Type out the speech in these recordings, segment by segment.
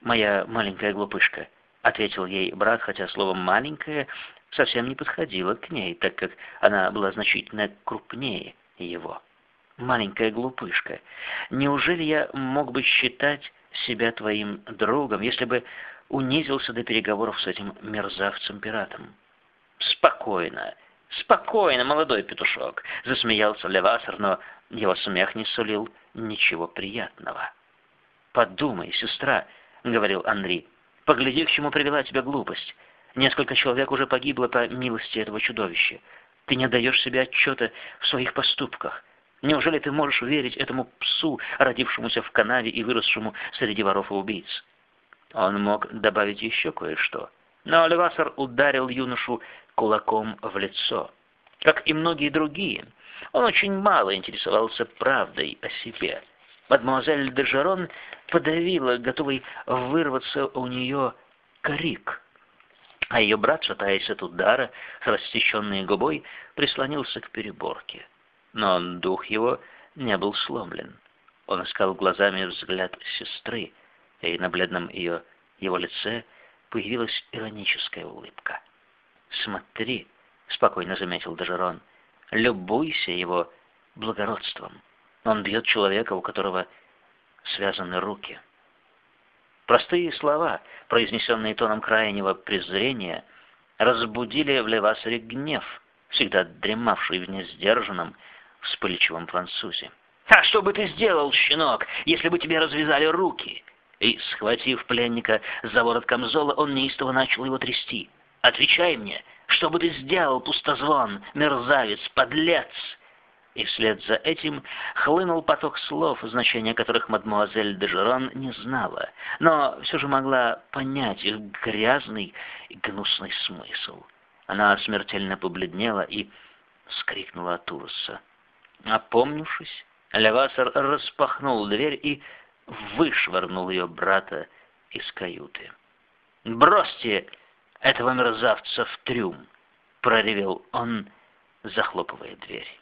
моя маленькая глупышка», — ответил ей брат, хотя слово «маленькая» совсем не подходило к ней, так как она была значительно крупнее его. «Маленькая глупышка, неужели я мог бы считать себя твоим другом, если бы унизился до переговоров с этим мерзавцем-пиратом?» «Спокойно, спокойно, молодой петушок», — засмеялся Левасер, но его смех не сулил ничего приятного. «Подумай, сестра», — говорил Анри, — «погляди, к чему привела тебя глупость. Несколько человек уже погибло по милости этого чудовища. Ты не даешь себе отчета в своих поступках. Неужели ты можешь верить этому псу, родившемуся в канаве и выросшему среди воров и убийц?» Он мог добавить еще кое-что, но Левасер ударил юношу кулаком в лицо. Как и многие другие, он очень мало интересовался правдой о себе. Мадемуазель де Жерон подавила, готовый вырваться у нее крик. А ее брат, шатаясь от удара, с рассеченной губой, прислонился к переборке. Но дух его не был сломлен. Он искал глазами взгляд сестры, и на бледном ее его лице появилась ироническая улыбка. «Смотри», — спокойно заметил Дежерон, — «любуйся его благородством. Он бьет человека, у которого связаны руки». Простые слова, произнесенные тоном крайнего презрения, разбудили в Левасере гнев, всегда дремавший в несдержанном, вспыльчивом французе. «А что бы ты сделал, щенок, если бы тебе развязали руки?» И, схватив пленника за ворот камзола, он неистово начал его трясти. Отвечай мне, что бы ты сделал, пустозвон, мерзавец, подлец?» И вслед за этим хлынул поток слов, значения которых мадмуазель де Жерон не знала, но все же могла понять их грязный и гнусный смысл. Она смертельно побледнела и скрикнула от ужаса. Опомнившись, Левасер распахнул дверь и вышвырнул ее брата из каюты. «Бросьте этого мерзавца в трюм!» — проревел он, захлопывая дверь.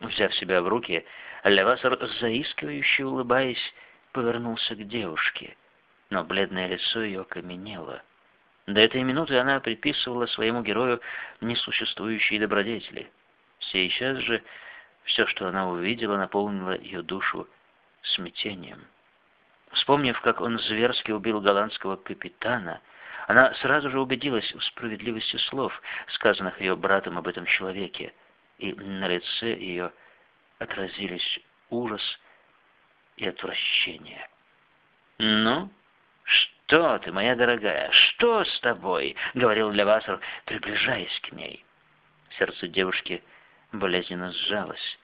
Взяв себя в руки, Левасер, заискивающе улыбаясь, повернулся к девушке, но бледное лицо ее окаменело. До этой минуты она приписывала своему герою несуществующие добродетели. Сейчас же все, что она увидела, наполнило ее душу смятением. Вспомнив, как он зверски убил голландского капитана, она сразу же убедилась в справедливости слов, сказанных ее братом об этом человеке, и на лице ее отразились ужас и отвращение. «Ну, что ты, моя дорогая, что с тобой?» — говорил Левасер, приближаясь к ней. Сердце девушки болезненно сжалось.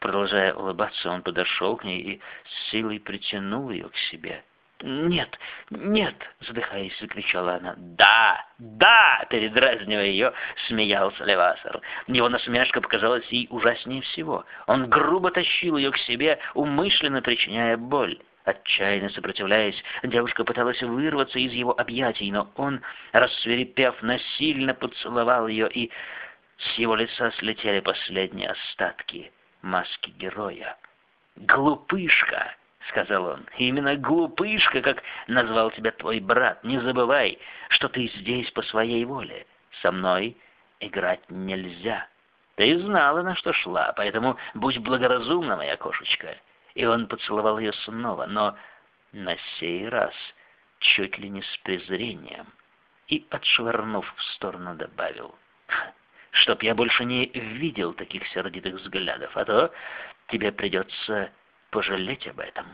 Продолжая улыбаться, он подошел к ней и с силой притянул ее к себе. «Нет, нет!» — задыхаясь, закричала она. «Да, да!» — передразнивая ее, смеялся Левасер. Его насмешка показалась ей ужаснее всего. Он грубо тащил ее к себе, умышленно причиняя боль. Отчаянно сопротивляясь, девушка пыталась вырваться из его объятий, но он, рассверепев, насильно поцеловал ее, и с его лица слетели последние остатки маски героя. «Глупышка!» — сказал он. «Именно глупышка, как назвал тебя твой брат. Не забывай, что ты здесь по своей воле. Со мной играть нельзя. Ты знала, на что шла, поэтому будь благоразумна, моя кошечка». И он поцеловал ее снова, но на сей раз чуть ли не с презрением, и, отшвырнув в сторону, добавил, «Чтоб я больше не видел таких сердитых взглядов, а то тебе придется пожалеть об этом.